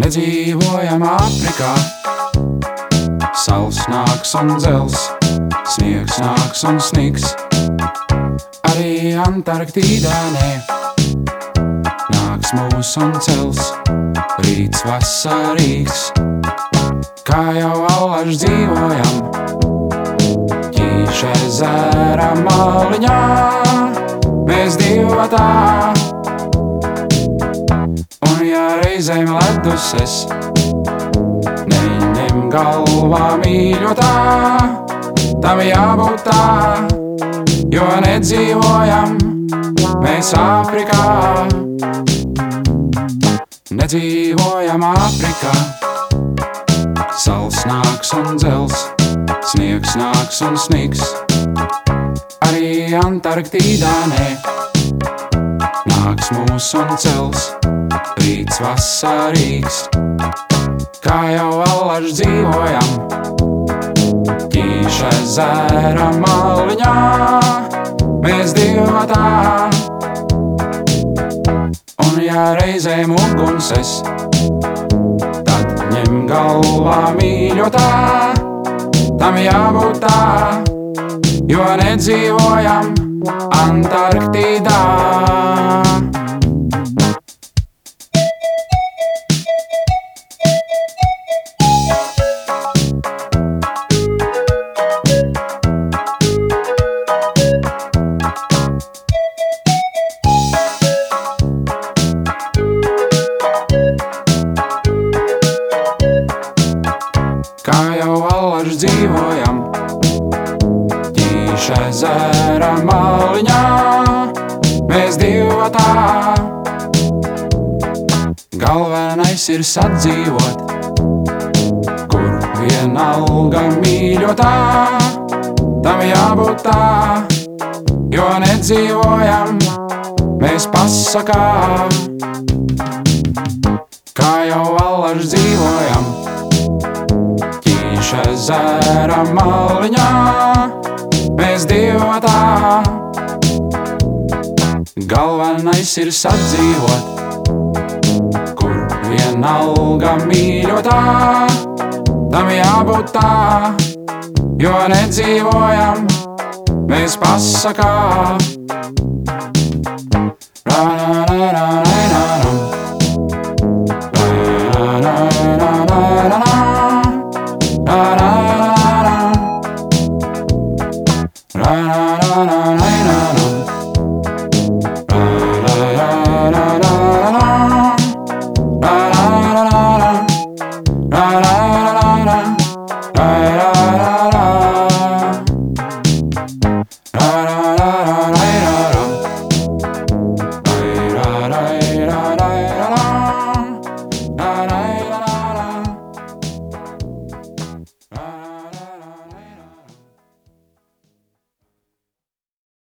Nedzīvojam Āfrikā, saules nāks un dzels, sniegs nāks un sniks. Arī Antarktīdā nē, nāks mūs un cels, rīts vasarīgs. Kā jau allaž dzīvojam, ķīša ezera maliņā, mēs divatā. Ja reizēm ledus es neņem galvā mīļotā, tam jābūt tā, jo nedzīvojam mēs Āfrikā. Nedzīvojam Āfrikā, saules nāks un dzels, sniegs nāks un sniks. Arī Antarktīdā nē, nāks mūs un cels, rīts vasarīgs. Kā jau allaž dzīvojam, ķīša zēra maliņā, mēs divatā. Un ja reizēm uguns es, tad ņem galvā mīļotā, tam jābūt tā, jo nedzīvojam Antarktīdā. Kā jau allaž dzīvojam, ķīša ezera maliņā, mēs divatā. Galvenais ir sadzīvot, kur vienalga mīļotā, tam jābūt tā, jo nedzīvojam, mēs pasakā. Kā jau allaž dzīvojam, ķīša ezera maliņā, mēs divatā. Galvenais ir sadzīvot, kur vienalga mīļotā, tam jābūt tā, jo nedzīvojam, mēs pasakā. Ra, da da da